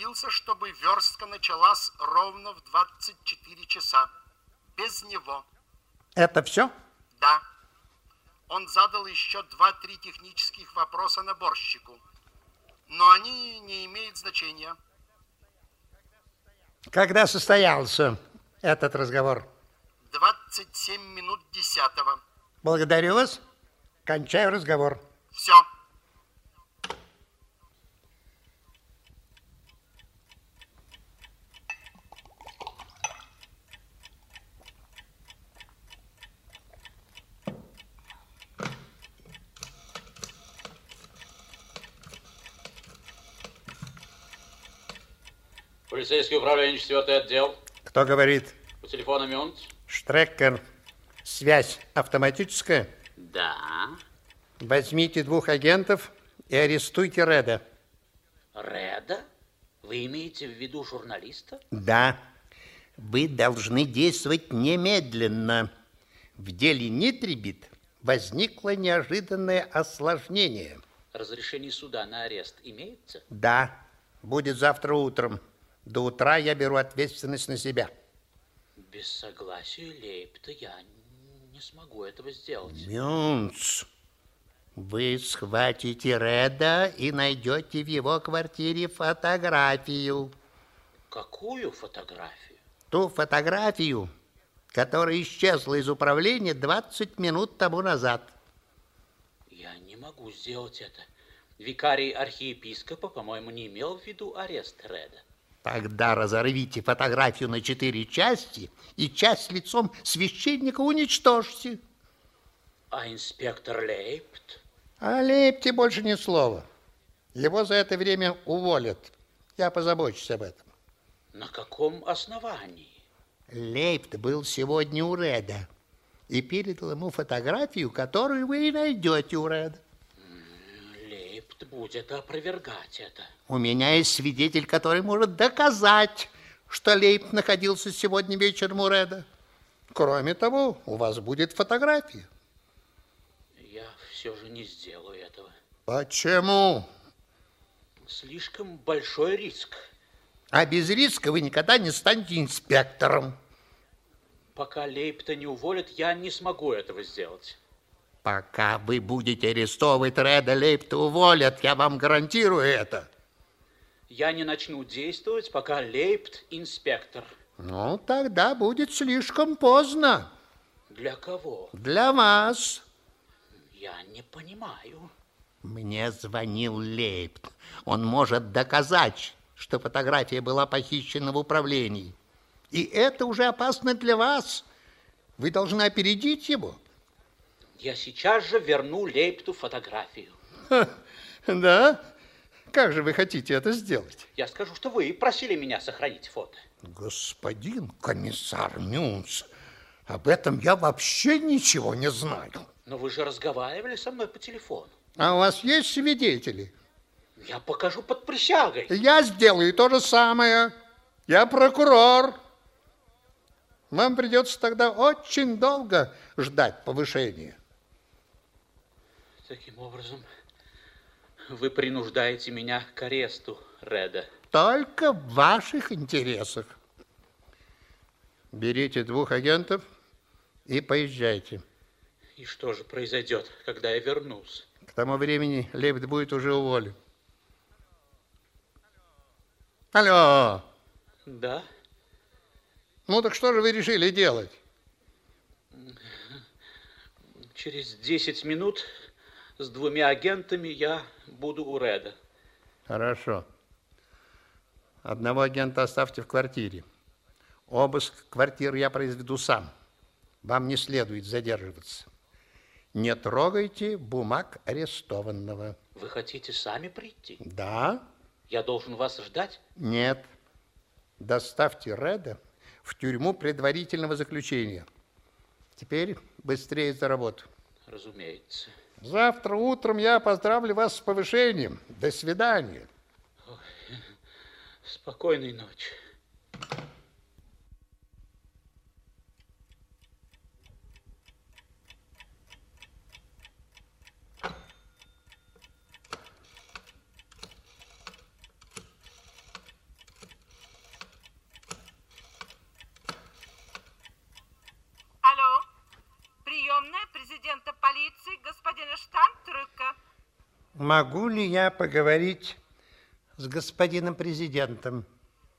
распорядился, чтобы верстка началась ровно в 24 часа. Без него. Это все? Да. Он задал еще два-три технических вопроса наборщику. Но они не имеют значения. Когда состоялся этот разговор? 27 минут десятого. Благодарю вас. Кончаю разговор. Все. Полицейское управление, четвертый отдел. Кто говорит? По телефону Мюнт. Штрекер. Связь автоматическая? Да. Возьмите двух агентов и арестуйте Реда. Реда? Вы имеете в виду журналиста? Да. Вы должны действовать немедленно. В деле Нитрибит возникло неожиданное осложнение. Разрешение суда на арест имеется? Да, будет завтра утром. До утра я беру ответственность на себя. Без согласия Лейпта я не смогу этого сделать. Мюнц, вы схватите Реда и найдете в его квартире фотографию. Какую фотографию? Ту фотографию, которая исчезла из управления 20 минут тому назад. Я не могу сделать это. Викарий архиепископа, по-моему, не имел в виду арест Реда. Тогда разорвите фотографию на четыре части и часть лицом священника уничтожьте. А инспектор Лейпт? О Лейпте больше ни слова. Его за это время уволят. Я позабочусь об этом. На каком основании? Лейпт был сегодня у Реда и передал ему фотографию, которую вы и найдете у Реда. Лейпт будет опровергать это. У меня есть свидетель, который может доказать, что Лейпт находился сегодня вечером у Реда. Кроме того, у вас будет фотография. Я все же не сделаю этого. Почему? Слишком большой риск. А без риска вы никогда не станете инспектором. Пока Лейпта не уволят, я не смогу этого сделать. Пока вы будете арестовывать Реда, Лейпта уволят. Я вам гарантирую это. Я не начну действовать, пока Лейпт инспектор. Ну, тогда будет слишком поздно. Для кого? Для вас. Я не понимаю. Мне звонил Лейпт. Он может доказать, что фотография была похищена в управлении. И это уже опасно для вас. Вы должны опередить его. Я сейчас же верну Лейпту фотографию. Ха, да? Как же вы хотите это сделать? Я скажу, что вы просили меня сохранить фото. Господин комиссар Мюнц, об этом я вообще ничего не знаю. Но вы же разговаривали со мной по телефону. А у вас есть свидетели? Я покажу под присягой. Я сделаю то же самое. Я прокурор. Вам придется тогда очень долго ждать повышения. Таким образом, вы принуждаете меня к аресту, Реда. Только в ваших интересах. Берите двух агентов и поезжайте. И что же произойдет, когда я вернусь? К тому времени Лепт будет уже уволен. Алло. Да? Ну так что же вы решили делать? Через 10 минут с двумя агентами я буду у Реда. Хорошо. Одного агента оставьте в квартире. Обыск квартиры я произведу сам. Вам не следует задерживаться. Не трогайте бумаг арестованного. Вы хотите сами прийти? Да? Я должен вас ждать? Нет. Доставьте Реда в тюрьму предварительного заключения. Теперь быстрее за работу. Разумеется. Завтра утром я поздравлю вас с повышением. До свидания. Ой, спокойной ночи. Алло, приемная президента Могу ли я поговорить с господином президентом?